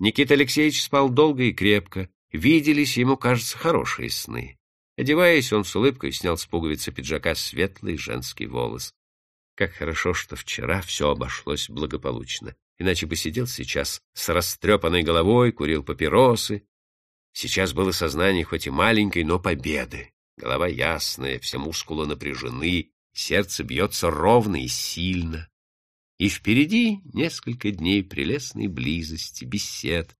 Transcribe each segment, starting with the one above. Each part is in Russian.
Никита Алексеевич спал долго и крепко. Виделись ему, кажется, хорошие сны. Одеваясь, он с улыбкой снял с пуговицы пиджака светлый женский волос. Как хорошо, что вчера все обошлось благополучно. Иначе бы сидел сейчас с растрепанной головой, курил папиросы. Сейчас было сознание хоть и маленькой, но победы. Голова ясная, все мускулы напряжены, сердце бьется ровно и сильно. И впереди несколько дней прелестной близости, бесед,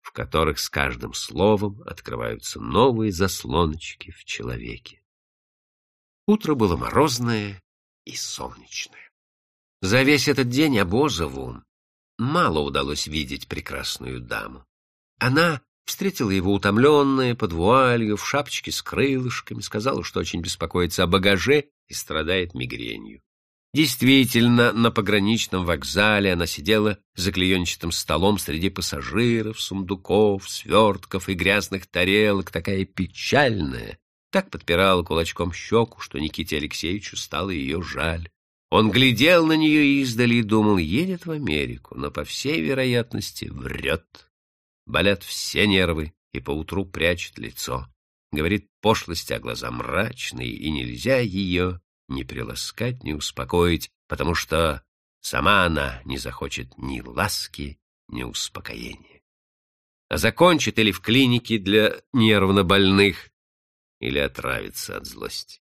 в которых с каждым словом открываются новые заслоночки в человеке. Утро было морозное и солнечное. За весь этот день Обозову мало удалось видеть прекрасную даму. Она встретила его утомленная, под вуалью, в шапочке с крылышками, сказала, что очень беспокоится о багаже и страдает мигренью. Действительно, на пограничном вокзале она сидела за клеенчатым столом среди пассажиров, сундуков, свертков и грязных тарелок, такая печальная, так подпирала кулачком щеку, что Никите Алексеевичу стало ее жаль. Он глядел на нее издали и думал, едет в Америку, но, по всей вероятности, врет. Болят все нервы и поутру прячет лицо. Говорит пошлости, а глаза мрачные, и нельзя ее ни приласкать, ни успокоить, потому что сама она не захочет ни ласки, ни успокоения. А закончит или в клинике для нервнобольных, или отравится от злости.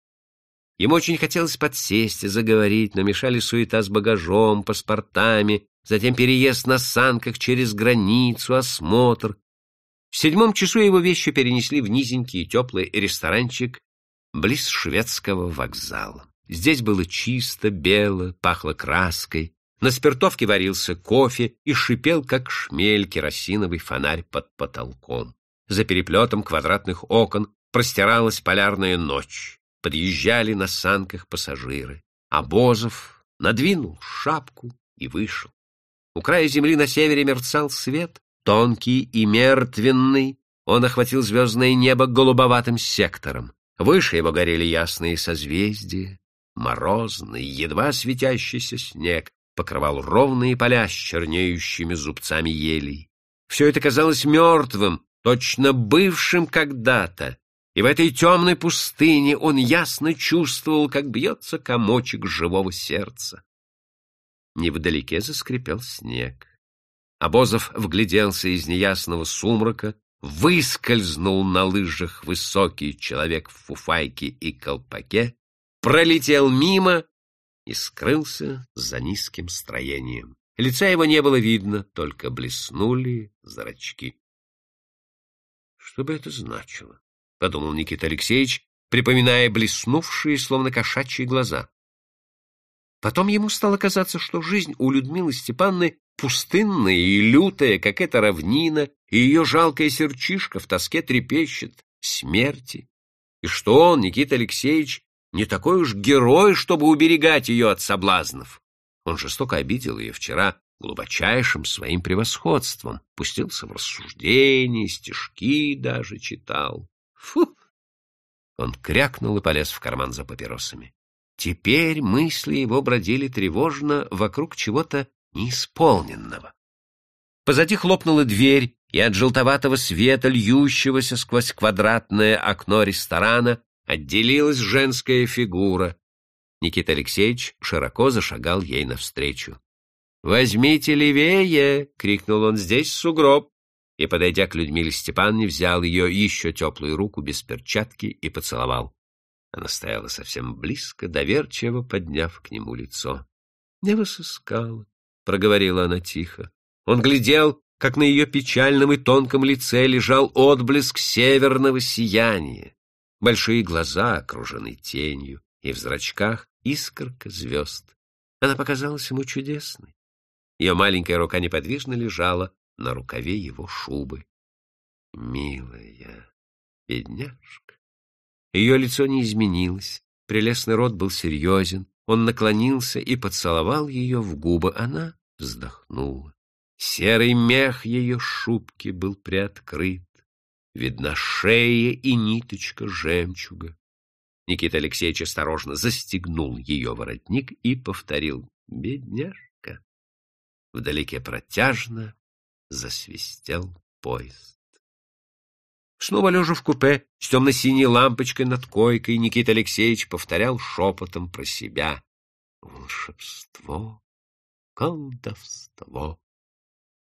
Ему очень хотелось подсесть и заговорить, но мешали суета с багажом, паспортами, затем переезд на санках через границу, осмотр. В седьмом часу его вещи перенесли в низенький и теплый ресторанчик близ шведского вокзала. Здесь было чисто, бело, пахло краской. На спиртовке варился кофе и шипел, как шмель, керосиновый фонарь под потолком. За переплетом квадратных окон простиралась полярная ночь. Подъезжали на санках пассажиры. А Бозов надвинул шапку и вышел. У края земли на севере мерцал свет, тонкий и мертвенный. Он охватил звездное небо голубоватым сектором. Выше его горели ясные созвездия. Морозный, едва светящийся снег покрывал ровные поля с чернеющими зубцами елей. Все это казалось мертвым, точно бывшим когда-то, и в этой темной пустыне он ясно чувствовал, как бьется комочек живого сердца. Невдалеке заскрипел снег. Обозов вгляделся из неясного сумрака, выскользнул на лыжах высокий человек в фуфайке и колпаке, пролетел мимо и скрылся за низким строением. Лица его не было видно, только блеснули зрачки. Что бы это значило? — подумал Никита Алексеевич, припоминая блеснувшие, словно кошачьи глаза. Потом ему стало казаться, что жизнь у Людмилы Степанны пустынная и лютая, как эта равнина, и ее жалкая сердчишка в тоске трепещет смерти, и что он, Никита Алексеевич, не такой уж герой, чтобы уберегать ее от соблазнов. Он жестоко обидел ее вчера глубочайшим своим превосходством, пустился в рассуждения, стишки даже читал. Фу! Он крякнул и полез в карман за папиросами. Теперь мысли его бродили тревожно вокруг чего-то неисполненного. Позади хлопнула дверь, и от желтоватого света, льющегося сквозь квадратное окно ресторана, отделилась женская фигура. Никита Алексеевич широко зашагал ей навстречу. «Возьмите левее!» — крикнул он. «Здесь сугроб!» И, подойдя к Людмиле Степановне, взял ее еще теплую руку без перчатки и поцеловал. Она стояла совсем близко, доверчиво подняв к нему лицо. «Не вас искала», — проговорила она тихо. Он глядел, как на ее печальном и тонком лице лежал отблеск северного сияния. Большие глаза окружены тенью, и в зрачках искорка звезд. Она показалась ему чудесной. Ее маленькая рука неподвижно лежала на рукаве его шубы. Милая бедняжка. Ее лицо не изменилось, прелестный рот был серьезен. Он наклонился и поцеловал ее в губы. Она вздохнула. Серый мех ее шубки был приоткрыт. Видна шея и ниточка жемчуга. Никита Алексеевич осторожно застегнул ее воротник и повторил «Бедняжка». Вдалеке протяжно засвистел поезд. Снова лежа в купе с темно-синей лампочкой над койкой, Никита Алексеевич повторял шепотом про себя. Волшебство, колдовство.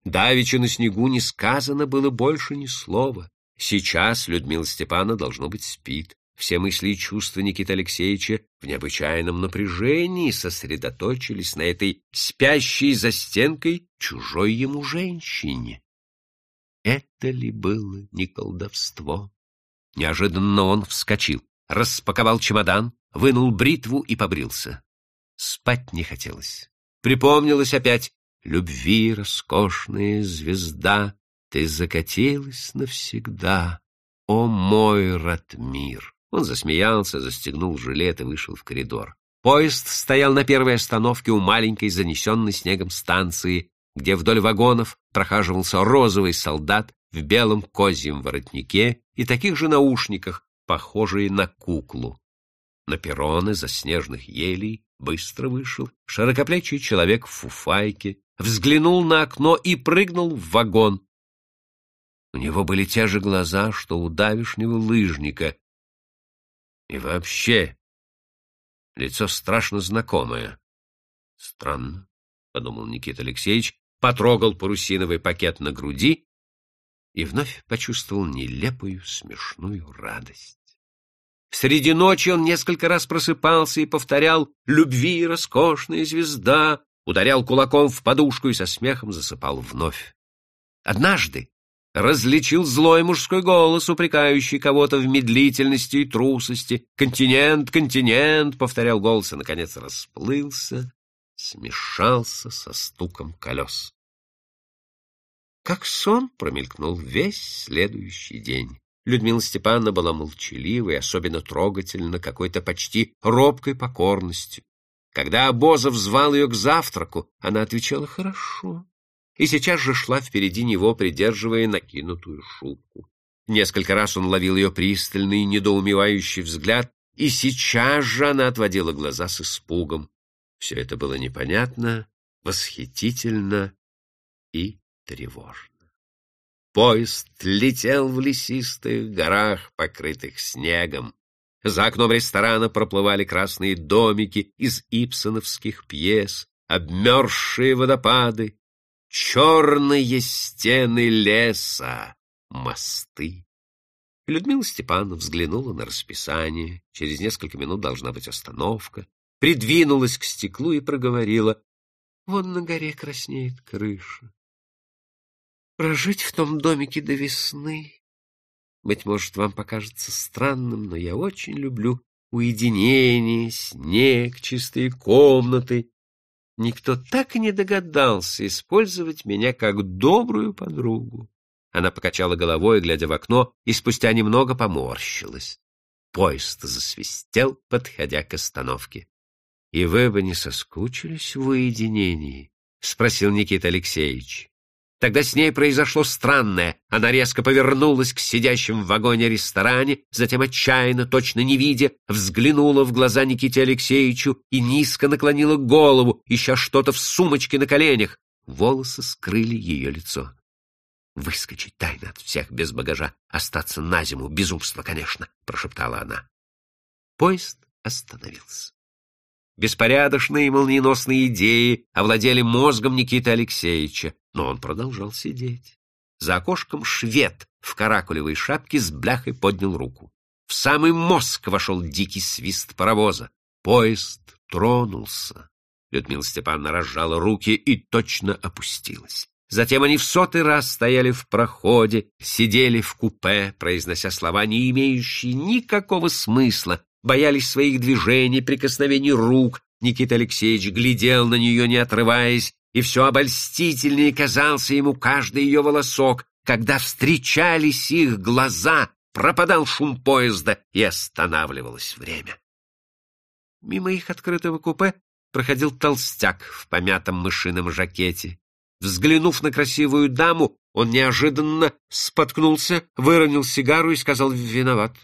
Давеча на снегу не сказано было больше ни слова. Сейчас Людмила Степановна, должно быть, спит. Все мысли и чувства Никиты Алексеевича в необычайном напряжении сосредоточились на этой спящей за стенкой чужой ему женщине. Это ли было не колдовство? Неожиданно он вскочил, распаковал чемодан, вынул бритву и побрился. Спать не хотелось. Припомнилось опять любви роскошная звезда, ты закатилась навсегда, о мой Ратмир! Он засмеялся, застегнул жилет и вышел в коридор. Поезд стоял на первой остановке у маленькой занесенной снегом станции, где вдоль вагонов прохаживался розовый солдат в белом козьем воротнике и таких же наушниках, похожие на куклу. На перроны заснеженных елей быстро вышел широкоплечий человек в фуфайке, взглянул на окно и прыгнул в вагон. У него были те же глаза, что у давишнего лыжника. И вообще, лицо страшно знакомое. Странно, — подумал Никита Алексеевич, потрогал парусиновый пакет на груди и вновь почувствовал нелепую смешную радость. Среди ночи он несколько раз просыпался и повторял «Любви роскошная звезда», ударял кулаком в подушку и со смехом засыпал вновь. Однажды различил злой мужской голос, упрекающий кого-то в медлительности и трусости. «Континент, континент!» — повторял голос и, наконец, расплылся, смешался со стуком колес. Как сон промелькнул весь следующий день. Людмила Степановна была молчаливой, особенно трогательна, какой-то почти робкой покорностью. Когда Обозов звал ее к завтраку, она отвечала «хорошо» и сейчас же шла впереди него, придерживая накинутую шубку. Несколько раз он ловил ее пристальный, недоумевающий взгляд, и сейчас же она отводила глаза с испугом. Все это было непонятно, восхитительно и тревожно. Поезд летел в лесистых горах, покрытых снегом. За окном ресторана проплывали красные домики из ипсоновских пьес, обмерзшие водопады, черные стены леса, мосты. Людмила Степановна взглянула на расписание. Через несколько минут должна быть остановка. Придвинулась к стеклу и проговорила. Вон на горе краснеет крыша. Прожить в том домике до весны. Быть может, вам покажется странным, но я очень люблю уединение, снег, чистые комнаты. Никто так и не догадался использовать меня как добрую подругу. Она покачала головой, глядя в окно, и спустя немного поморщилась. Поезд засвистел, подходя к остановке. — И вы бы не соскучились в уединении? — спросил Никита Алексеевич. Тогда с ней произошло странное. Она резко повернулась к сидящим в вагоне-ресторане, затем отчаянно, точно не видя, взглянула в глаза Никите Алексеевичу и низко наклонила голову, ища что-то в сумочке на коленях. Волосы скрыли ее лицо. «Выскочить тайно от всех без багажа, остаться на зиму, безумство, конечно», — прошептала она. Поезд остановился. Беспорядочные и молниеносные идеи овладели мозгом Никиты Алексеевича, но он продолжал сидеть. За окошком швед в каракулевой шапке с бляхой поднял руку. В самый мозг вошел дикий свист паровоза. Поезд тронулся. Людмила Степановна разжала руки и точно опустилась. Затем они в сотый раз стояли в проходе, сидели в купе, произнося слова, не имеющие никакого смысла, боялись своих движений, прикосновений рук. Никита Алексеевич глядел на нее, не отрываясь, и все обольстительнее казался ему каждый ее волосок. Когда встречались их глаза, пропадал шум поезда и останавливалось время. Мимо их открытого купе проходил толстяк в помятом мышином жакете. Взглянув на красивую даму, он неожиданно споткнулся, выронил сигару и сказал «виноват».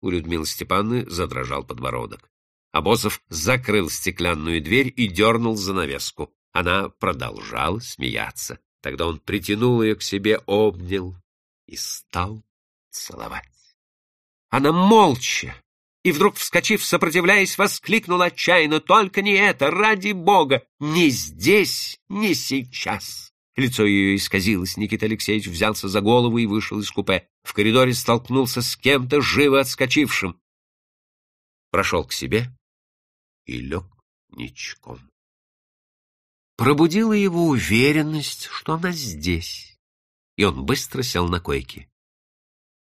У Людмилы Степановны задрожал подбородок. Обозов закрыл стеклянную дверь и дернул занавеску. Она продолжала смеяться. Тогда он притянул ее к себе, обнял и стал целовать. Она молча и вдруг, вскочив, сопротивляясь, воскликнула отчаянно, «Только не это! Ради Бога! Не здесь, не сейчас!» Лицо ее исказилось. Никита Алексеевич взялся за голову и вышел из купе. В коридоре столкнулся с кем-то, живо отскочившим. Прошел к себе и лег ничком. Пробудила его уверенность, что она здесь, и он быстро сел на койке.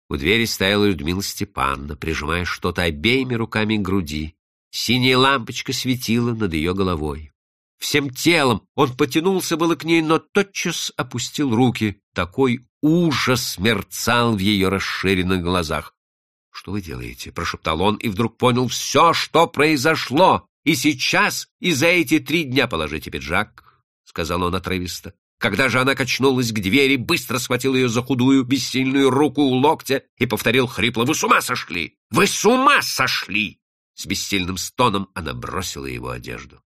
У двери стояла Людмила Степановна, прижимая что-то обеими руками к груди. Синяя лампочка светила над ее головой. Всем телом он потянулся было к ней, но тотчас опустил руки. Такой ужас мерцал в ее расширенных глазах. — Что вы делаете? — прошептал он и вдруг понял все, что произошло. И сейчас, и за эти три дня положите пиджак, — сказал он отрывисто. Когда же она качнулась к двери, быстро схватил ее за худую, бессильную руку у локтя и повторил хрипло «Вы с ума сошли! Вы с ума сошли!» С бессильным стоном она бросила его одежду.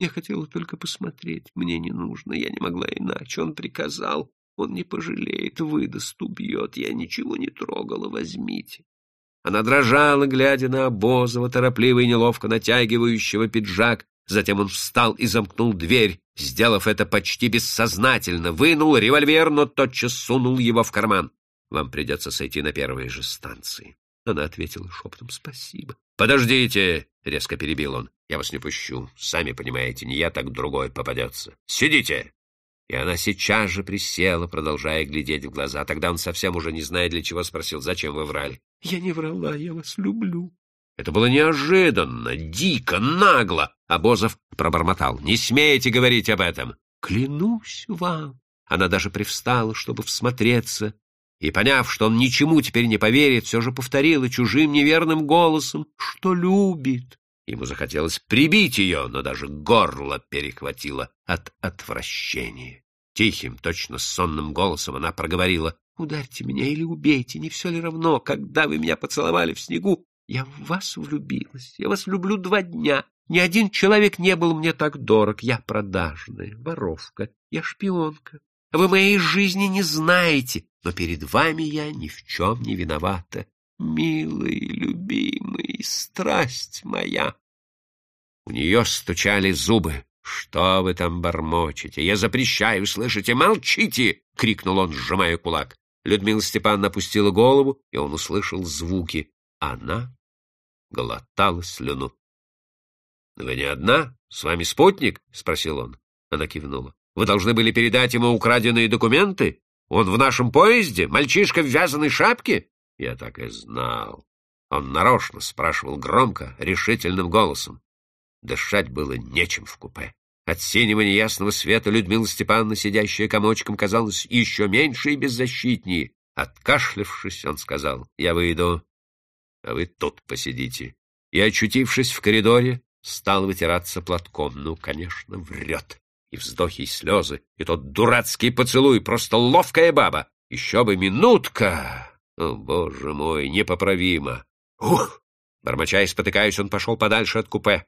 «Я хотела только посмотреть. Мне не нужно. Я не могла иначе. Он приказал. Он не пожалеет, выдаст, убьет. Я ничего не трогала. Возьмите». Она дрожала, глядя на Обозова, торопливо и неловко натягивающего пиджак, Затем он встал и замкнул дверь, сделав это почти бессознательно, вынул револьвер, но тотчас сунул его в карман. «Вам придется сойти на первой же станции». Она ответила шепотом «Спасибо». «Подождите!» — резко перебил он. «Я вас не пущу. Сами понимаете, не я, так другой попадется. Сидите!» И она сейчас же присела, продолжая глядеть в глаза. Тогда он совсем уже не зная для чего спросил, «Зачем вы врали?» «Я не врала, я вас люблю». Это было неожиданно, дико, нагло. Обозов пробормотал. «Не смейте говорить об этом!» «Клянусь вам!» Она даже привстала, чтобы всмотреться, и, поняв, что он ничему теперь не поверит, все же повторила чужим неверным голосом, что любит. Ему захотелось прибить ее, но даже горло перехватило от отвращения. Тихим, точно сонным голосом она проговорила, «Ударьте меня или убейте, не все ли равно, когда вы меня поцеловали в снегу, я в вас влюбилась. Я вас люблю два дня. Ни один человек не был мне так дорог. Я продажная, воровка, я шпионка. Вы моей жизни не знаете, но перед вами я ни в чем не виновата. Милый, любимый, страсть моя. У нее стучали зубы. «Что вы там бормочете? Я запрещаю, слышите? Молчите!» — крикнул он, сжимая кулак. Людмила Степановна опустила голову, и он услышал звуки. Она глотала слюну. — Вы не одна? С вами спутник? — спросил он. Она кивнула. — Вы должны были передать ему украденные документы? Он в нашем поезде? Мальчишка в вязаной шапке? Я так и знал. Он нарочно спрашивал громко, решительным голосом. Дышать было нечем в купе. От синего неясного света Людмила Степановна, сидящая комочком, казалась еще меньше и беззащитнее. Откашлявшись, он сказал, «Я выйду а вы тут посидите. И, очутившись в коридоре, стал вытираться платком. Ну, конечно, врет. И вздохи, и слезы, и тот дурацкий поцелуй, просто ловкая баба. Еще бы минутка! О, боже мой, непоправимо! Ух! Бормоча и спотыкаясь, он пошел подальше от купе.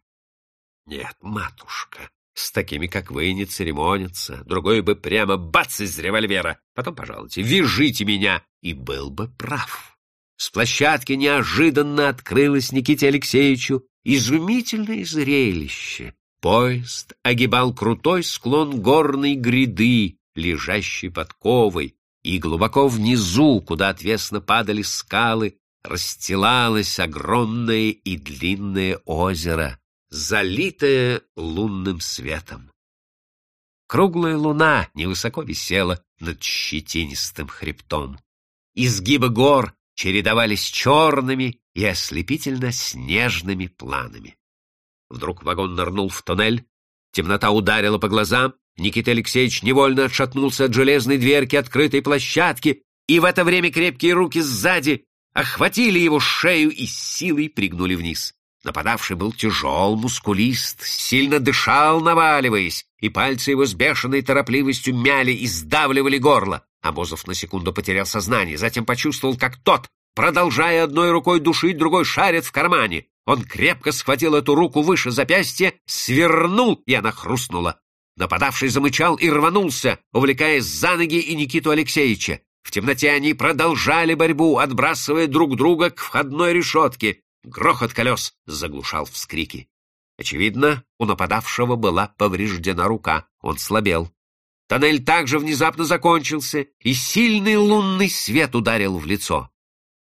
Нет, матушка, с такими, как вы, не церемонятся. Другой бы прямо бац из револьвера. Потом, пожалуйте, вяжите меня. И был бы прав. С площадки неожиданно открылось Никите Алексеевичу изумительное зрелище. Поезд огибал крутой склон горной гряды, лежащей под ковой, и глубоко внизу, куда отвесно падали скалы, расстилалось огромное и длинное озеро, залитое лунным светом. Круглая луна невысоко висела над щетинистым хребтом. Изгибы гор чередовались черными и ослепительно-снежными планами. Вдруг вагон нырнул в туннель, темнота ударила по глазам, Никита Алексеевич невольно отшатнулся от железной дверки открытой площадки, и в это время крепкие руки сзади охватили его шею и силой пригнули вниз. Нападавший был тяжел, мускулист, сильно дышал, наваливаясь, и пальцы его с бешеной торопливостью мяли и сдавливали горло. Обозов на секунду потерял сознание, затем почувствовал, как тот, продолжая одной рукой душить, другой шарит в кармане. Он крепко схватил эту руку выше запястья, свернул, и она хрустнула. Нападавший замычал и рванулся, увлекая за ноги и Никиту Алексеевича. В темноте они продолжали борьбу, отбрасывая друг друга к входной решетке. Грохот колес заглушал вскрики. Очевидно, у нападавшего была повреждена рука, он слабел. Тоннель также внезапно закончился, и сильный лунный свет ударил в лицо.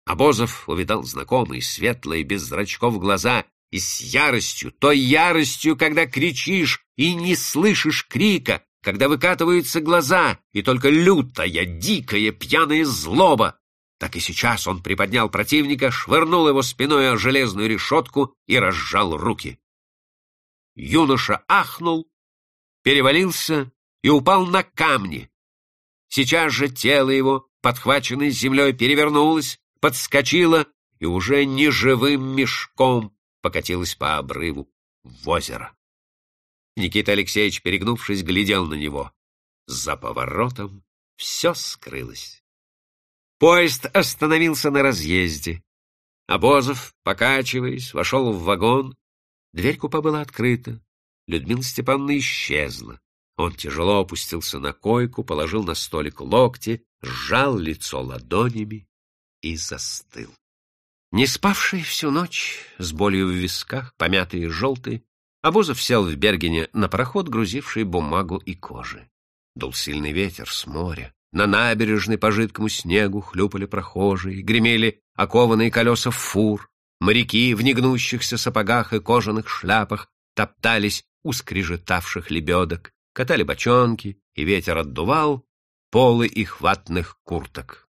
Обозов увидал знакомые, светлые, без зрачков глаза, и с яростью, той яростью, когда кричишь и не слышишь крика, когда выкатываются глаза, и только лютая, дикая, пьяная злоба. Так и сейчас он приподнял противника, швырнул его спиной о железную решетку и разжал руки. Юноша ахнул, перевалился и упал на камни. Сейчас же тело его, подхваченное землей, перевернулось, подскочило и уже неживым мешком покатилось по обрыву в озеро. Никита Алексеевич, перегнувшись, глядел на него. За поворотом все скрылось. Поезд остановился на разъезде. Обозов, покачиваясь, вошел в вагон. Дверь купе была открыта. Людмила Степановна исчезла. Он тяжело опустился на койку, положил на столик локти, сжал лицо ладонями и застыл. Не спавший всю ночь, с болью в висках, помятый и желтый, Обозов сел в Бергене на пароход, грузивший бумагу и кожи. Дул сильный ветер с моря. На набережной по жидкому снегу хлюпали прохожие, гремели окованные колеса фур. Моряки в негнущихся сапогах и кожаных шляпах топтались у скрежетавших лебедок, катали бочонки, и ветер отдувал полы их ватных курток.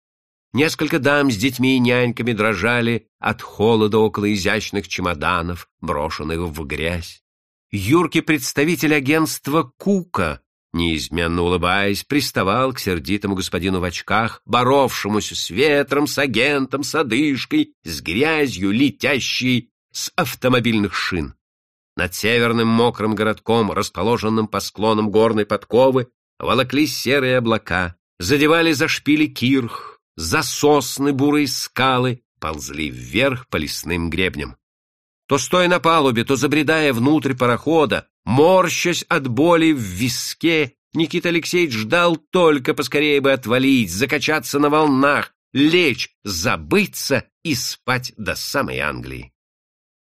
Несколько дам с детьми и няньками дрожали от холода около изящных чемоданов, брошенных в грязь. Юркий представитель агентства Кука, неизменно улыбаясь, приставал к сердитому господину в очках, боровшемуся с ветром, с агентом, с одышкой, с грязью, летящей с автомобильных шин. Над северным мокрым городком, расположенным по склонам горной подковы, волоклись серые облака, задевали за шпили кирх, за сосны бурые скалы ползли вверх по лесным гребням. То стоя на палубе, то забредая внутрь парохода, морщась от боли в виске, Никита Алексеевич ждал только поскорее бы отвалить, закачаться на волнах, лечь, забыться и спать до самой Англии.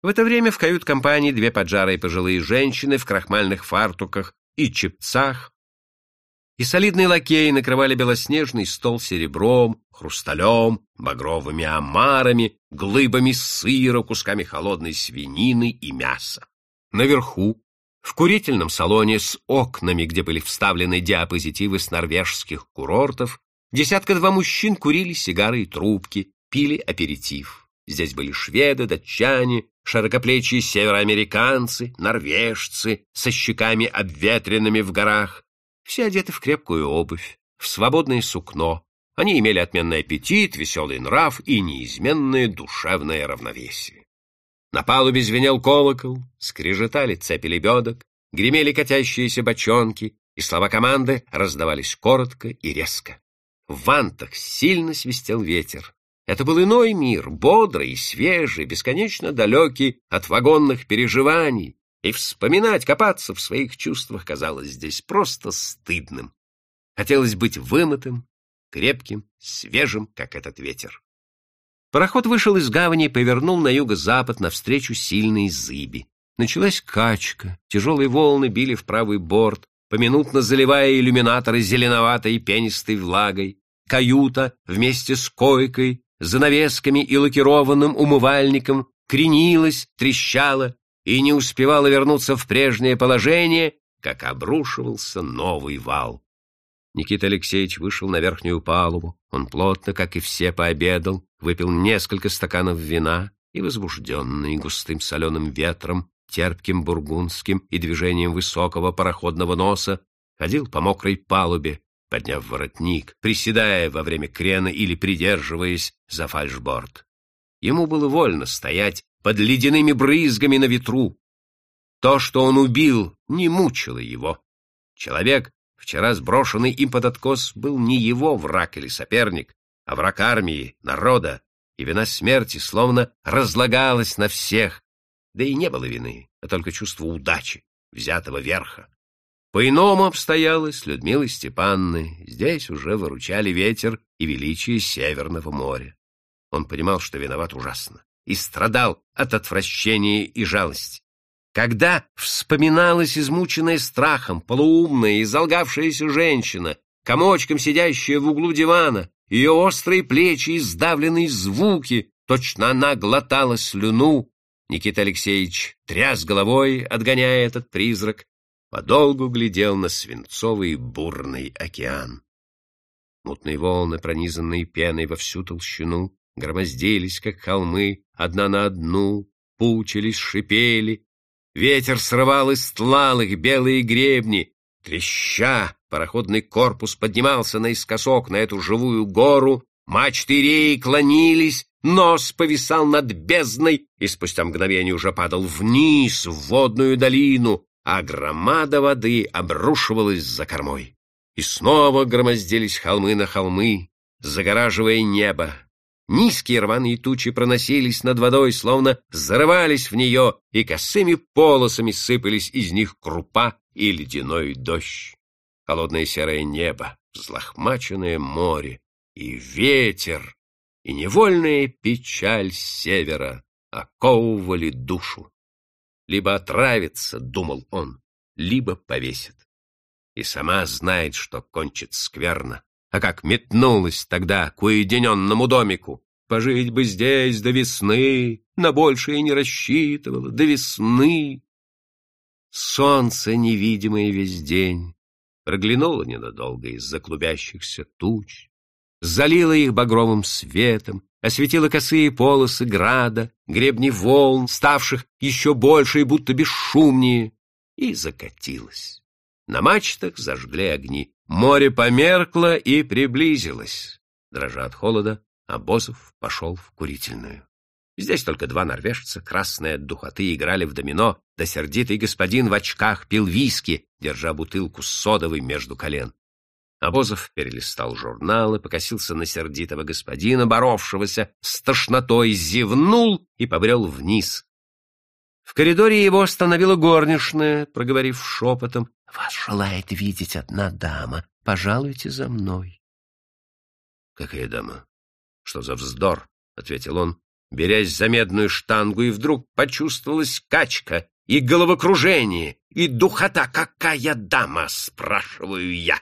В это время в кают-компании две поджарые пожилые женщины в крахмальных фартуках и чепцах и солидные лакеи накрывали белоснежный стол серебром, хрусталем, багровыми омарами, глыбами сыра, кусками холодной свинины и мяса. Наверху, в курительном салоне с окнами, где были вставлены диапозитивы с норвежских курортов, десятка-два мужчин курили сигары и трубки, пили аперитив. Здесь были шведы, датчане, широкоплечие североамериканцы, норвежцы со щеками обветренными в горах, все одеты в крепкую обувь, в свободное сукно. Они имели отменный аппетит, веселый нрав и неизменное душевное равновесие. На палубе звенел колокол, скрежетали цепи лебедок, гремели катящиеся бочонки, и слова команды раздавались коротко и резко. В вантах сильно свистел ветер. Это был иной мир, бодрый и свежий, бесконечно далекий от вагонных переживаний, и вспоминать, копаться в своих чувствах казалось здесь просто стыдным. Хотелось быть вымытым, крепким, свежим, как этот ветер. Пароход вышел из гавани и повернул на юго-запад навстречу сильной зыби. Началась качка, тяжелые волны били в правый борт, поминутно заливая иллюминаторы зеленоватой пенистой влагой. Каюта вместе с койкой, занавесками и лакированным умывальником кренилась, трещала, и не успевала вернуться в прежнее положение, как обрушивался новый вал. Никита Алексеевич вышел на верхнюю палубу. Он плотно, как и все, пообедал, выпил несколько стаканов вина и, возбужденный густым соленым ветром, терпким бургундским и движением высокого пароходного носа, ходил по мокрой палубе, подняв воротник, приседая во время крена или придерживаясь за фальшборд. Ему было вольно стоять под ледяными брызгами на ветру. То, что он убил, не мучило его. Человек, вчера сброшенный им под откос, был не его враг или соперник, а враг армии, народа, и вина смерти словно разлагалась на всех. Да и не было вины, а только чувство удачи, взятого верха. По-иному обстояло с Людмилой Степанной. Здесь уже выручали ветер и величие Северного моря. Он понимал, что виноват ужасно, и страдал от отвращения и жалости. Когда вспоминалась измученная страхом, полуумная и залгавшаяся женщина, комочком сидящая в углу дивана, ее острые плечи и сдавленные звуки, точно она глотала слюну, Никита Алексеевич тряс головой, отгоняя этот призрак, подолгу глядел на свинцовый бурный океан. Мутные волны, пронизанные пеной во всю толщину, громоздились, как холмы, одна на одну, пучились, шипели. Ветер срывал и стлал их белые гребни. Треща, пароходный корпус поднимался наискосок на эту живую гору, мачты реи клонились, нос повисал над бездной и спустя мгновение уже падал вниз в водную долину, а громада воды обрушивалась за кормой. И снова громоздились холмы на холмы, загораживая небо. Низкие рваные тучи проносились над водой, словно зарывались в нее, и косыми полосами сыпались из них крупа и ледяной дождь. Холодное серое небо, взлохмаченное море и ветер, и невольная печаль севера оковывали душу. Либо отравится, — думал он, — либо повесит. И сама знает, что кончит скверно. А как метнулась тогда к уединенному домику. Пожить бы здесь до весны, на большее не рассчитывала, до весны. Солнце, невидимое весь день, проглянуло ненадолго из-за клубящихся туч, залило их багровым светом, осветила косые полосы града, гребни волн, ставших еще больше и будто бесшумнее, и закатилась. На мачтах зажгли огни. Море померкло и приблизилось. Дрожа от холода, Обозов пошел в курительную. Здесь только два норвежца, красные от духоты, играли в домино, да сердитый господин в очках пил виски, держа бутылку с содовой между колен. Обозов перелистал журналы, покосился на сердитого господина, боровшегося с тошнотой, зевнул и побрел вниз. В коридоре его остановила горничная, проговорив шепотом, — Вас желает видеть одна дама. Пожалуйте за мной. — Какая дама? Что за вздор? — ответил он, берясь за медную штангу, и вдруг почувствовалась качка и головокружение, и духота. «Какая дама?» — спрашиваю я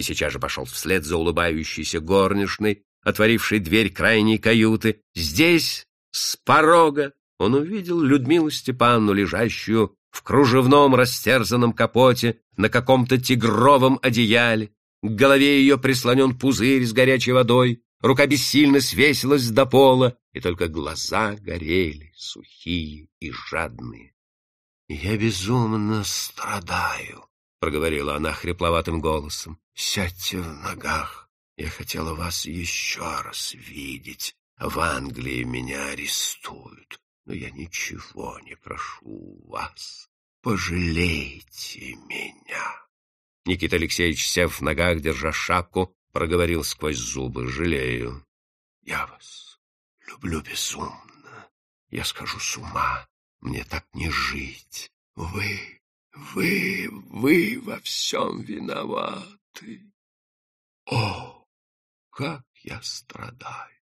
и сейчас же пошел вслед за улыбающейся горничной, отворившей дверь крайней каюты. Здесь, с порога, он увидел Людмилу Степанну, лежащую в кружевном растерзанном капоте на каком-то тигровом одеяле. К голове ее прислонен пузырь с горячей водой, рука бессильно свесилась до пола, и только глаза горели, сухие и жадные. «Я безумно страдаю», — проговорила она хрипловатым голосом. Сядьте в ногах. Я хотела вас еще раз видеть. В Англии меня арестуют, но я ничего не прошу вас. Пожалейте меня. Никита Алексеевич, сев в ногах, держа шапку, проговорил сквозь зубы. Жалею. Я вас люблю безумно. Я скажу с ума. Мне так не жить. Вы, вы, вы во всем виноват ты. О, как я страдаю!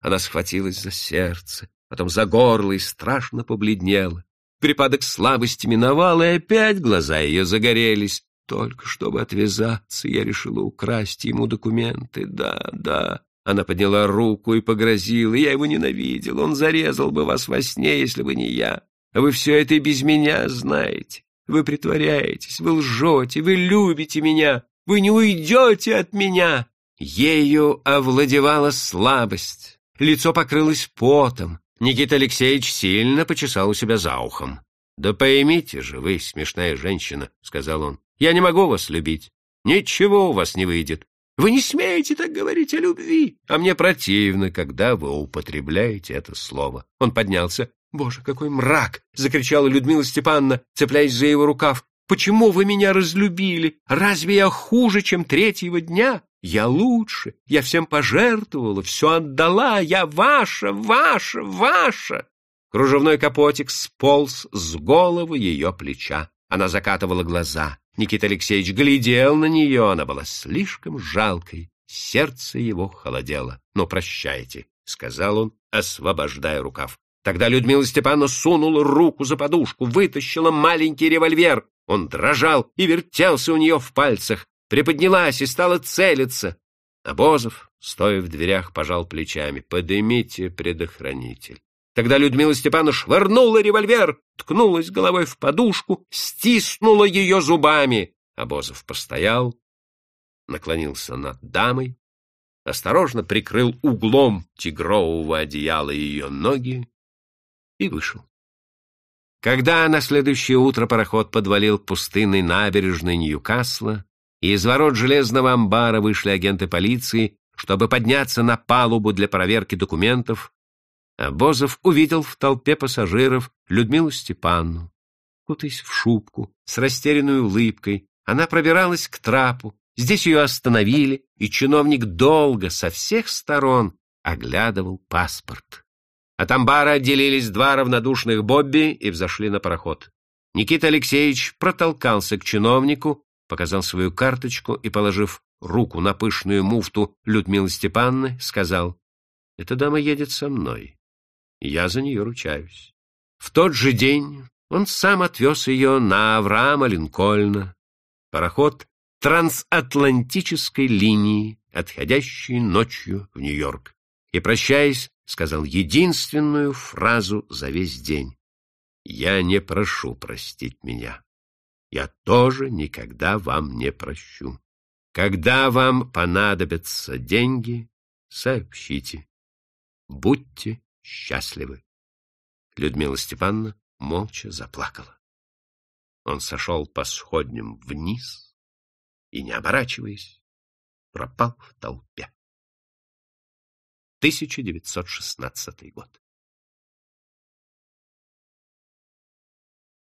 Она схватилась за сердце, потом за горло и страшно побледнела. Припадок слабости миновал, и опять глаза ее загорелись. Только чтобы отвязаться, я решила украсть ему документы. Да, да. Она подняла руку и погрозила. Я его ненавидел. Он зарезал бы вас во сне, если бы не я. Вы все это и без меня знаете. Вы притворяетесь, вы лжете, вы любите меня. Вы не уйдете от меня!» Ею овладевала слабость. Лицо покрылось потом. Никита Алексеевич сильно почесал у себя за ухом. «Да поймите же вы, смешная женщина», — сказал он, — «я не могу вас любить. Ничего у вас не выйдет. Вы не смеете так говорить о любви, а мне противно, когда вы употребляете это слово». Он поднялся. «Боже, какой мрак!» — закричала Людмила Степановна, цепляясь за его рукав. Почему вы меня разлюбили? Разве я хуже, чем третьего дня? Я лучше, я всем пожертвовала, все отдала, я ваша, ваша, ваша. Кружевной капотик сполз с головы ее плеча. Она закатывала глаза. Никита Алексеевич глядел на нее, она была слишком жалкой, сердце его холодело. «Ну, прощайте», — сказал он, освобождая рукав. Тогда Людмила Степановна сунула руку за подушку, вытащила маленький револьвер. Он дрожал и вертелся у нее в пальцах, приподнялась и стала целиться. Обозов, стоя в дверях, пожал плечами. «Подымите предохранитель». Тогда Людмила Степановна швырнула револьвер, ткнулась головой в подушку, стиснула ее зубами. Обозов постоял, наклонился над дамой, осторожно прикрыл углом тигрового одеяла ее ноги и вышел. Когда на следующее утро пароход подвалил к пустынной набережной Ньюкасла, из ворот железного амбара вышли агенты полиции, чтобы подняться на палубу для проверки документов, Обозов увидел в толпе пассажиров Людмилу Степанну. Кутаясь в шубку, с растерянной улыбкой, она пробиралась к трапу. Здесь ее остановили, и чиновник долго со всех сторон оглядывал паспорт. От амбара отделились два равнодушных Бобби и взошли на пароход. Никита Алексеевич протолкался к чиновнику, показал свою карточку и, положив руку на пышную муфту Людмилы Степанны, сказал, «Эта дама едет со мной. Я за нее ручаюсь. В тот же день он сам отвез ее на Авраама Линкольна, пароход трансатлантической линии, отходящий ночью в Нью-Йорк, и, прощаясь, сказал единственную фразу за весь день. «Я не прошу простить меня. Я тоже никогда вам не прощу. Когда вам понадобятся деньги, сообщите. Будьте счастливы. Людмила Степановна молча заплакала. Он сошел по сходням вниз и, не оборачиваясь, пропал в толпе. 1916 год.